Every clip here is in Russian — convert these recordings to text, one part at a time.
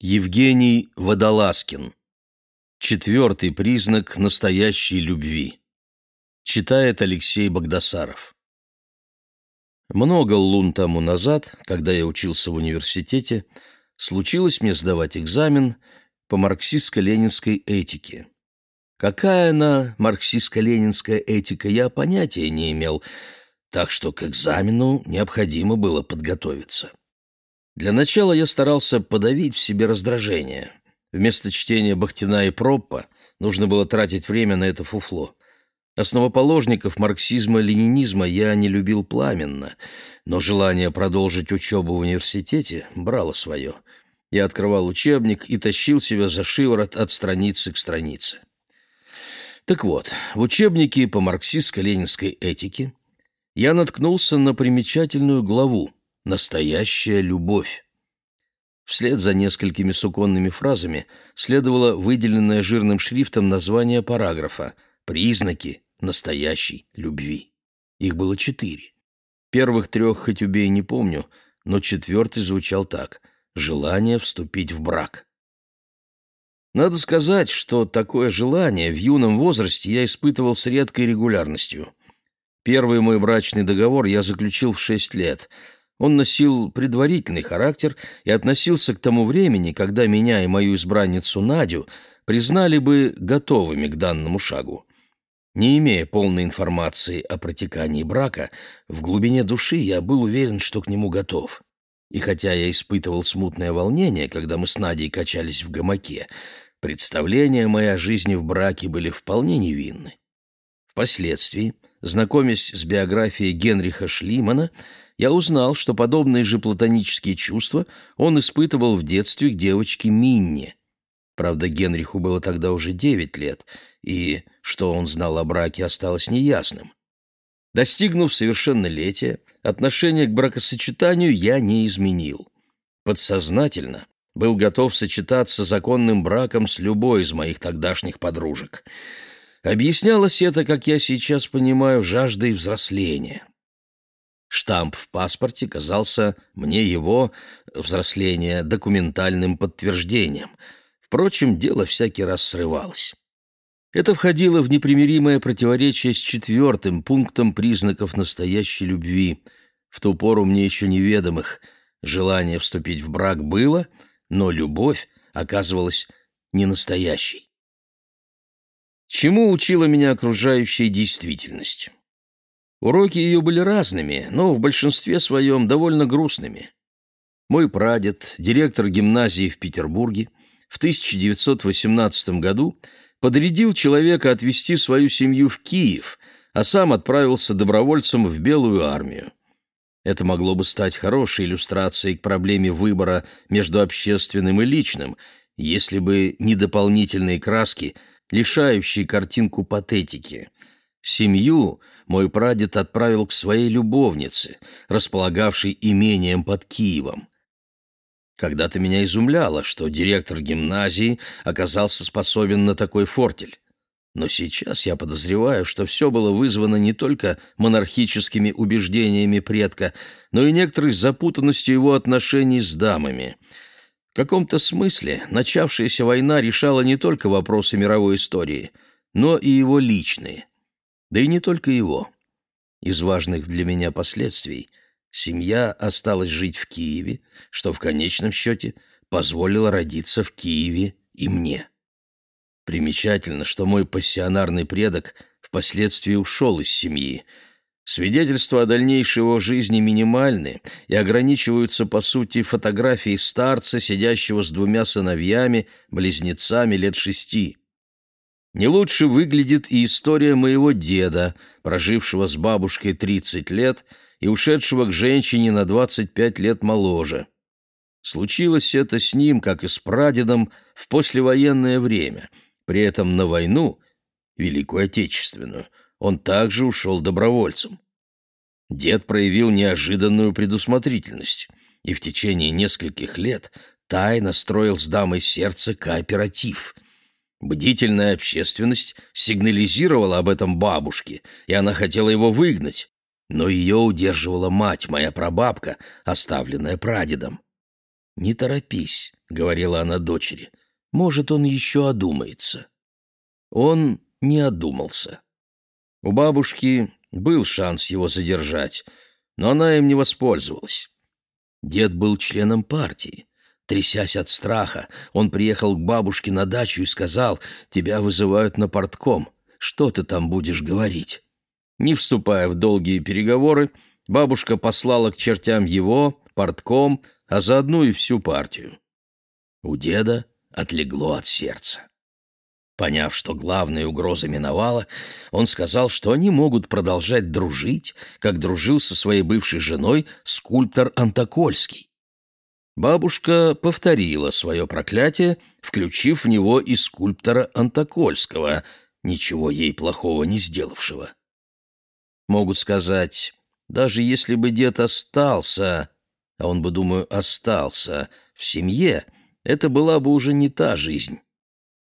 Евгений Водолазкин. Четвертый признак настоящей любви. Читает Алексей Богдасаров. Много лун тому назад, когда я учился в университете, случилось мне сдавать экзамен по марксистско-ленинской этике. Какая она, марксистско-ленинская этика, я понятия не имел, так что к экзамену необходимо было подготовиться. Для начала я старался подавить в себе раздражение. Вместо чтения Бахтина и Проппа нужно было тратить время на это фуфло. Основоположников марксизма-ленинизма я не любил пламенно, но желание продолжить учебу в университете брало свое. Я открывал учебник и тащил себя за шиворот от страницы к странице. Так вот, в учебнике по марксистско-ленинской этике я наткнулся на примечательную главу Настоящая любовь. Вслед за несколькими суконными фразами следовало выделенное жирным шрифтом название параграфа «Признаки настоящей любви». Их было четыре. Первых трех хоть убей не помню, но четвертый звучал так «Желание вступить в брак». Надо сказать, что такое желание в юном возрасте я испытывал с редкой регулярностью. Первый мой брачный договор я заключил в шесть лет — он носил предварительный характер и относился к тому времени, когда меня и мою избранницу Надю признали бы готовыми к данному шагу. Не имея полной информации о протекании брака, в глубине души я был уверен, что к нему готов. И хотя я испытывал смутное волнение, когда мы с Надей качались в гамаке, представления о жизни в браке были вполне невинны. Впоследствии, знакомясь с биографией Генриха Шлимана, я узнал, что подобные же платонические чувства он испытывал в детстве к девочке Минне. Правда, Генриху было тогда уже девять лет, и что он знал о браке осталось неясным. Достигнув совершеннолетия, отношение к бракосочетанию я не изменил. Подсознательно был готов сочетаться законным браком с любой из моих тогдашних подружек. Объяснялось это, как я сейчас понимаю, жаждой взросления. Штамп в паспорте казался мне его, взросление, документальным подтверждением. Впрочем, дело всякий раз срывалось. Это входило в непримиримое противоречие с четвертым пунктом признаков настоящей любви, в ту пору мне еще неведомых. Желание вступить в брак было, но любовь оказывалась не настоящей. Чему учила меня окружающая действительность? Уроки ее были разными, но в большинстве своем довольно грустными. Мой прадед, директор гимназии в Петербурге, в 1918 году подрядил человека отвезти свою семью в Киев, а сам отправился добровольцем в Белую армию. Это могло бы стать хорошей иллюстрацией к проблеме выбора между общественным и личным, если бы не дополнительные краски, лишающие картинку патетики. Семью – мой прадед отправил к своей любовнице, располагавшей имением под Киевом. Когда-то меня изумляло, что директор гимназии оказался способен на такой фортель. Но сейчас я подозреваю, что все было вызвано не только монархическими убеждениями предка, но и некоторой запутанностью его отношений с дамами. В каком-то смысле начавшаяся война решала не только вопросы мировой истории, но и его личные. Да и не только его. Из важных для меня последствий семья осталась жить в Киеве, что в конечном счете позволило родиться в Киеве и мне. Примечательно, что мой пассионарный предок впоследствии ушел из семьи. Свидетельства о дальнейшей его жизни минимальны и ограничиваются, по сути, фотографией старца, сидящего с двумя сыновьями, близнецами лет шести. Не лучше выглядит и история моего деда, прожившего с бабушкой 30 лет и ушедшего к женщине на 25 лет моложе. Случилось это с ним, как и с прадедом, в послевоенное время. При этом на войну, Великую Отечественную, он также ушел добровольцем. Дед проявил неожиданную предусмотрительность и в течение нескольких лет тайно строил с дамой сердца кооператив – Бдительная общественность сигнализировала об этом бабушке, и она хотела его выгнать, но ее удерживала мать, моя прабабка, оставленная прадедом. «Не торопись», — говорила она дочери. «Может, он еще одумается». Он не одумался. У бабушки был шанс его задержать, но она им не воспользовалась. Дед был членом партии. Трясясь от страха, он приехал к бабушке на дачу и сказал, «Тебя вызывают на портком. Что ты там будешь говорить?» Не вступая в долгие переговоры, бабушка послала к чертям его, портком, а заодно и всю партию. У деда отлегло от сердца. Поняв, что главная угроза миновала, он сказал, что они могут продолжать дружить, как дружил со своей бывшей женой скульптор Антокольский. Бабушка повторила свое проклятие, включив в него и скульптора Антокольского, ничего ей плохого не сделавшего. Могут сказать, даже если бы дед остался, а он бы, думаю, остался в семье, это была бы уже не та жизнь.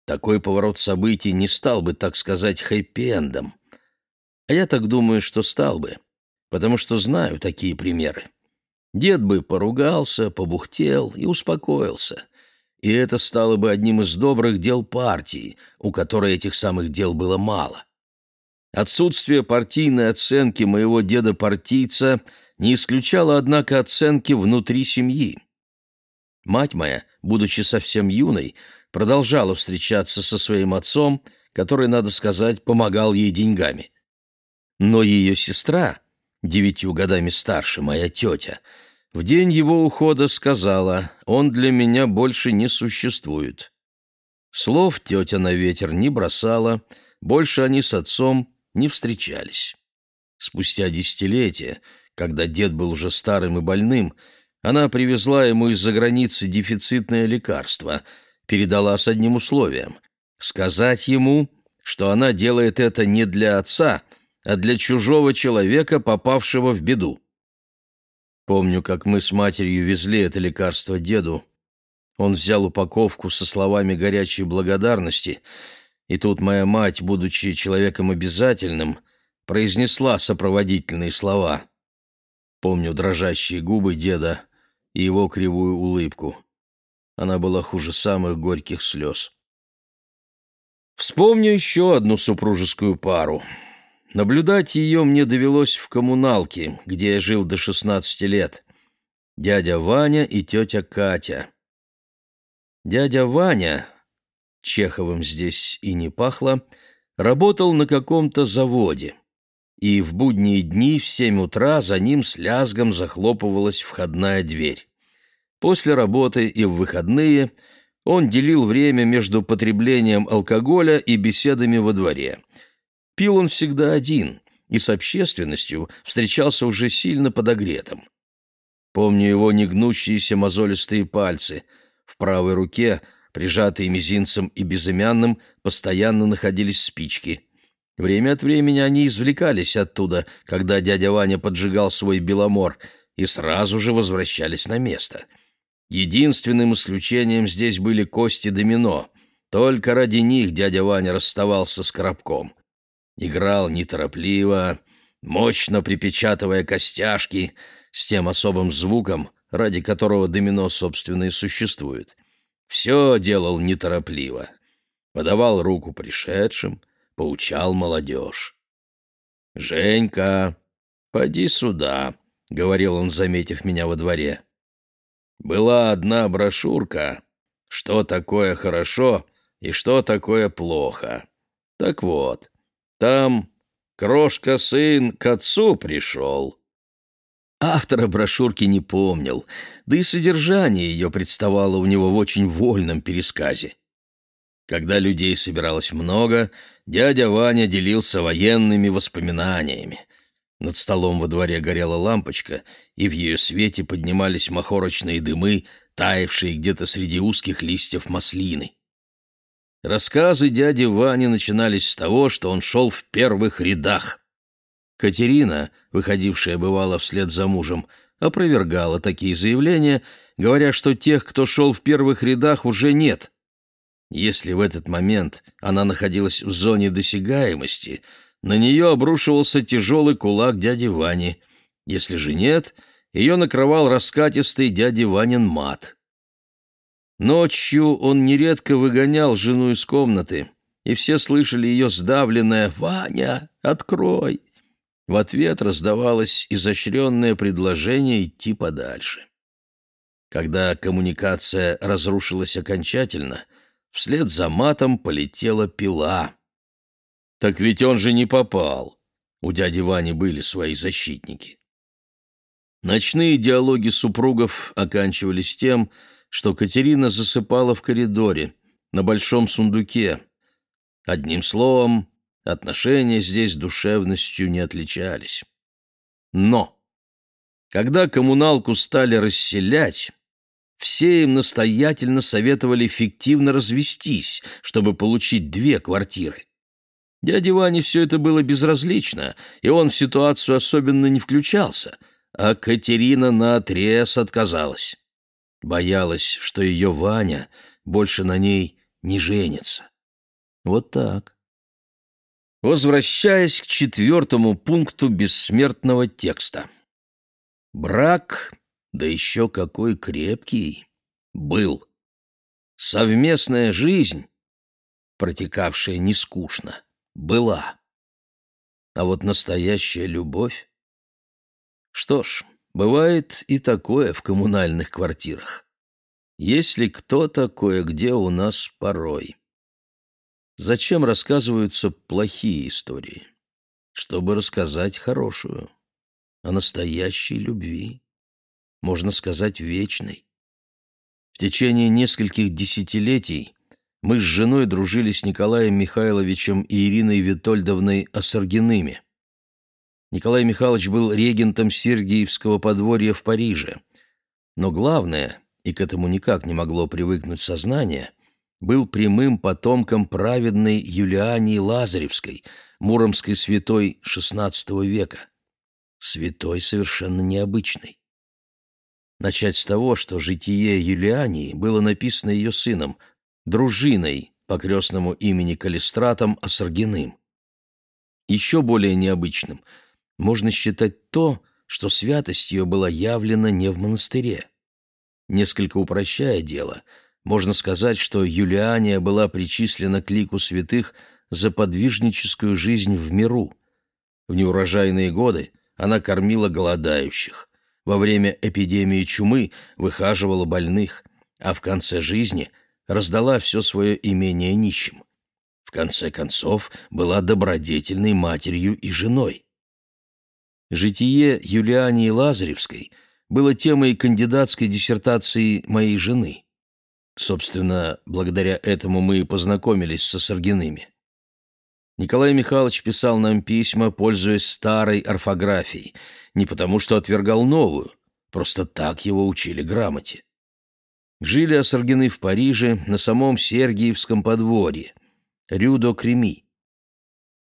Такой поворот событий не стал бы, так сказать, хэппи-эндом. А я так думаю, что стал бы, потому что знаю такие примеры. Дед бы поругался, побухтел и успокоился. И это стало бы одним из добрых дел партии, у которой этих самых дел было мало. Отсутствие партийной оценки моего деда-партийца не исключало, однако, оценки внутри семьи. Мать моя, будучи совсем юной, продолжала встречаться со своим отцом, который, надо сказать, помогал ей деньгами. Но ее сестра, девятью годами старше, моя тетя, в день его ухода сказала, «Он для меня больше не существует». Слов тетя на ветер не бросала, больше они с отцом не встречались. Спустя десятилетия, когда дед был уже старым и больным, она привезла ему из-за границы дефицитное лекарство — передала с одним условием — сказать ему, что она делает это не для отца, а для чужого человека, попавшего в беду. Помню, как мы с матерью везли это лекарство деду. Он взял упаковку со словами горячей благодарности, и тут моя мать, будучи человеком обязательным, произнесла сопроводительные слова. Помню дрожащие губы деда и его кривую улыбку. Она была хуже самых горьких слез. Вспомню еще одну супружескую пару. Наблюдать ее мне довелось в коммуналке, где я жил до 16 лет. Дядя Ваня и тетя Катя. Дядя Ваня, Чеховым здесь и не пахло, работал на каком-то заводе. И в будние дни в семь утра за ним с лязгом захлопывалась входная дверь. После работы и в выходные он делил время между потреблением алкоголя и беседами во дворе. Пил он всегда один и с общественностью встречался уже сильно подогретым. Помню его негнущиеся мозолистые пальцы. В правой руке, прижатые мизинцем и безымянным, постоянно находились спички. Время от времени они извлекались оттуда, когда дядя Ваня поджигал свой беломор, и сразу же возвращались на место — Единственным исключением здесь были кости домино. Только ради них дядя Ваня расставался с коробком. Играл неторопливо, мощно припечатывая костяшки, с тем особым звуком, ради которого домино, собственно, и существует. Все делал неторопливо. Подавал руку пришедшим, поучал молодежь. «Женька, поди сюда», — говорил он, заметив меня во дворе. Была одна брошюрка «Что такое хорошо и что такое плохо». Так вот, там крошка-сын к отцу пришел. Автора брошюрки не помнил, да и содержание ее представало у него в очень вольном пересказе. Когда людей собиралось много, дядя Ваня делился военными воспоминаниями. Над столом во дворе горела лампочка, и в ее свете поднимались махорочные дымы, таявшие где-то среди узких листьев маслины. Рассказы дяди Вани начинались с того, что он шел в первых рядах. Катерина, выходившая бывало вслед за мужем, опровергала такие заявления, говоря, что тех, кто шел в первых рядах, уже нет. Если в этот момент она находилась в зоне досягаемости — на нее обрушивался тяжелый кулак дяди Вани. Если же нет, ее накрывал раскатистый дяди Ванин мат. Ночью он нередко выгонял жену из комнаты, и все слышали ее сдавленное «Ваня, открой!». В ответ раздавалось изощренное предложение идти подальше. Когда коммуникация разрушилась окончательно, вслед за матом полетела пила. Так ведь он же не попал. У дяди Вани были свои защитники. Ночные диалоги супругов оканчивались тем, что Катерина засыпала в коридоре, на большом сундуке. Одним словом, отношения здесь душевностью не отличались. Но, когда коммуналку стали расселять, все им настоятельно советовали фиктивно развестись, чтобы получить две квартиры. Дяде Ване все это было безразлично, и он в ситуацию особенно не включался, а Катерина наотрез отказалась. Боялась, что ее Ваня больше на ней не женится. Вот так. Возвращаясь к четвертому пункту бессмертного текста. Брак, да еще какой крепкий, был. Совместная жизнь, протекавшая нескучно, была. А вот настоящая любовь... Что ж, Бывает и такое в коммунальных квартирах. Если кто-то кое-где у нас порой. Зачем рассказываются плохие истории? Чтобы рассказать хорошую, о настоящей любви, можно сказать, вечной. В течение нескольких десятилетий мы с женой дружили с Николаем Михайловичем и Ириной Витольдовной Осаргиными. Николай Михайлович был регентом Сергиевского подворья в Париже. Но главное, и к этому никак не могло привыкнуть сознание, был прямым потомком праведной Юлиании Лазаревской, муромской святой XVI века. Святой совершенно необычной. Начать с того, что житие Юлиании было написано ее сыном, дружиной по крестному имени Калистратом Осаргиным. Еще более необычным – можно считать то, что святость ее была явлена не в монастыре. Несколько упрощая дело, можно сказать, что Юлиания была причислена к лику святых за подвижническую жизнь в миру. В неурожайные годы она кормила голодающих, во время эпидемии чумы выхаживала больных, а в конце жизни раздала все свое имение нищим. В конце концов, была добродетельной матерью и женой. Житие Юлиании Лазаревской было темой кандидатской диссертации моей жены. Собственно, благодаря этому мы и познакомились со Саргиными. Николай Михайлович писал нам письма, пользуясь старой орфографией, не потому что отвергал новую, просто так его учили грамоте. Жили Осаргины в Париже на самом Сергиевском подворье, Рюдо Креми.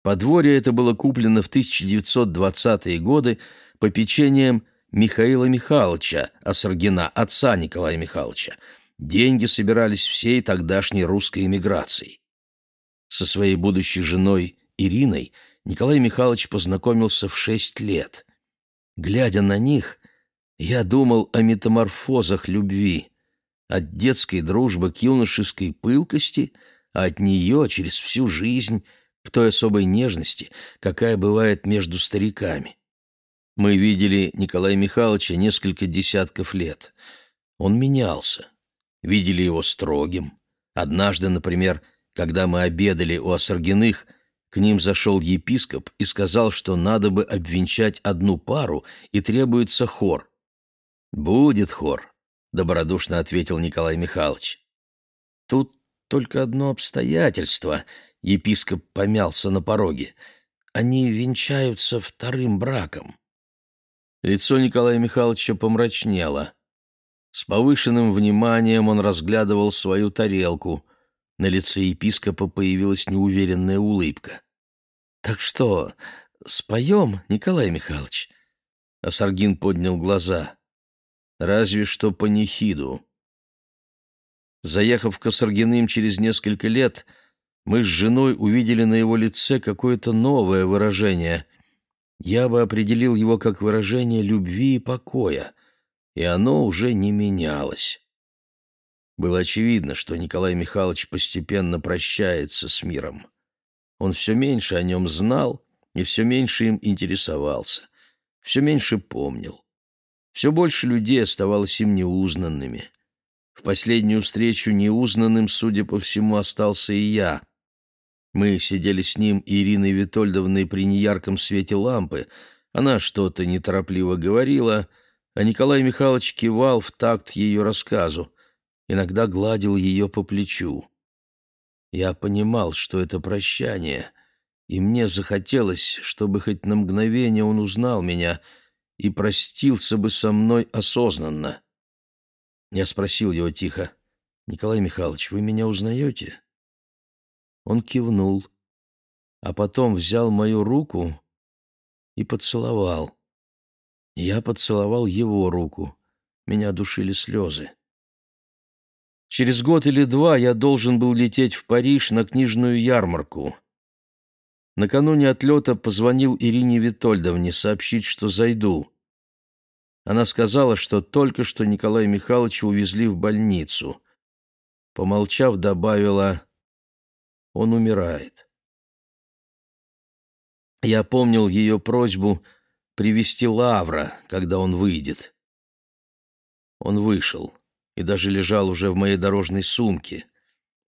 Подворье это было куплено в 1920-е годы по печеньям Михаила Михайловича Осаргина, отца Николая Михайловича. Деньги собирались всей тогдашней русской эмиграцией. Со своей будущей женой Ириной Николай Михайлович познакомился в шесть лет. Глядя на них, я думал о метаморфозах любви, от детской дружбы к юношеской пылкости, а от нее через всю жизнь – к той особой нежности, какая бывает между стариками. Мы видели Николая Михайловича несколько десятков лет. Он менялся. Видели его строгим. Однажды, например, когда мы обедали у Осаргиных, к ним зашел епископ и сказал, что надо бы обвенчать одну пару и требуется хор. «Будет хор», — добродушно ответил Николай Михайлович. «Тут только одно обстоятельство», Епископ помялся на пороге. Они венчаются вторым браком. Лицо Николая Михайловича помрачнело. С повышенным вниманием он разглядывал свою тарелку. На лице епископа появилась неуверенная улыбка. «Так что, споем, Николай Михайлович?» А Саргин поднял глаза. «Разве что по нехиду». Заехав к Саргиным через несколько лет, мы с женой увидели на его лице какое-то новое выражение. Я бы определил его как выражение любви и покоя, и оно уже не менялось. Было очевидно, что Николай Михайлович постепенно прощается с миром. Он все меньше о нем знал и все меньше им интересовался, все меньше помнил. Все больше людей оставалось им неузнанными. В последнюю встречу неузнанным, судя по всему, остался и я. Мы сидели с ним и Ириной Витольдовной при неярком свете лампы. Она что-то неторопливо говорила, а Николай Михайлович кивал в такт ее рассказу, иногда гладил ее по плечу. Я понимал, что это прощание, и мне захотелось, чтобы хоть на мгновение он узнал меня и простился бы со мной осознанно. Я спросил его тихо, «Николай Михайлович, вы меня узнаете?» Он кивнул, а потом взял мою руку и поцеловал. Я поцеловал его руку. Меня душили слезы. Через год или два я должен был лететь в Париж на книжную ярмарку. Накануне отлета позвонил Ирине Витольдовне сообщить, что зайду. Она сказала, что только что Николая Михайловича увезли в больницу. Помолчав, добавила он умирает. Я помнил ее просьбу привести Лавра, когда он выйдет. Он вышел и даже лежал уже в моей дорожной сумке.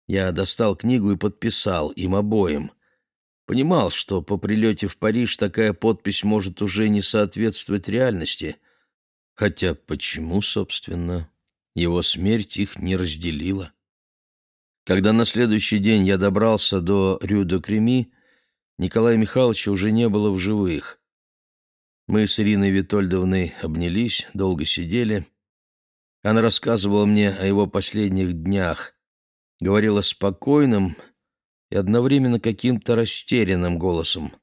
Я достал книгу и подписал им обоим. Понимал, что по прилете в Париж такая подпись может уже не соответствовать реальности. Хотя почему, собственно, его смерть их не разделила? Когда на следующий день я добрался до Рю-де-Креми, Николая Михайловича уже не было в живых. Мы с Ириной Витольдовной обнялись, долго сидели. Она рассказывала мне о его последних днях, говорила спокойным и одновременно каким-то растерянным голосом.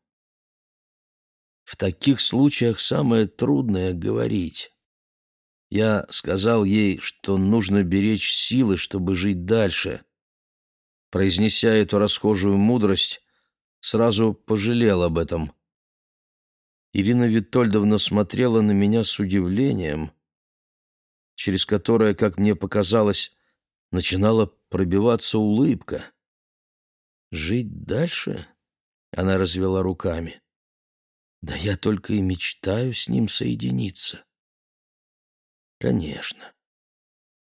В таких случаях самое трудное — говорить. Я сказал ей, что нужно беречь силы, чтобы жить дальше, произнеся эту расхожую мудрость, сразу пожалел об этом. Ирина Витольдовна смотрела на меня с удивлением, через которое, как мне показалось, начинала пробиваться улыбка. «Жить дальше?» — она развела руками. «Да я только и мечтаю с ним соединиться». Конечно.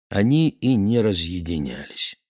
Они и не разъединялись.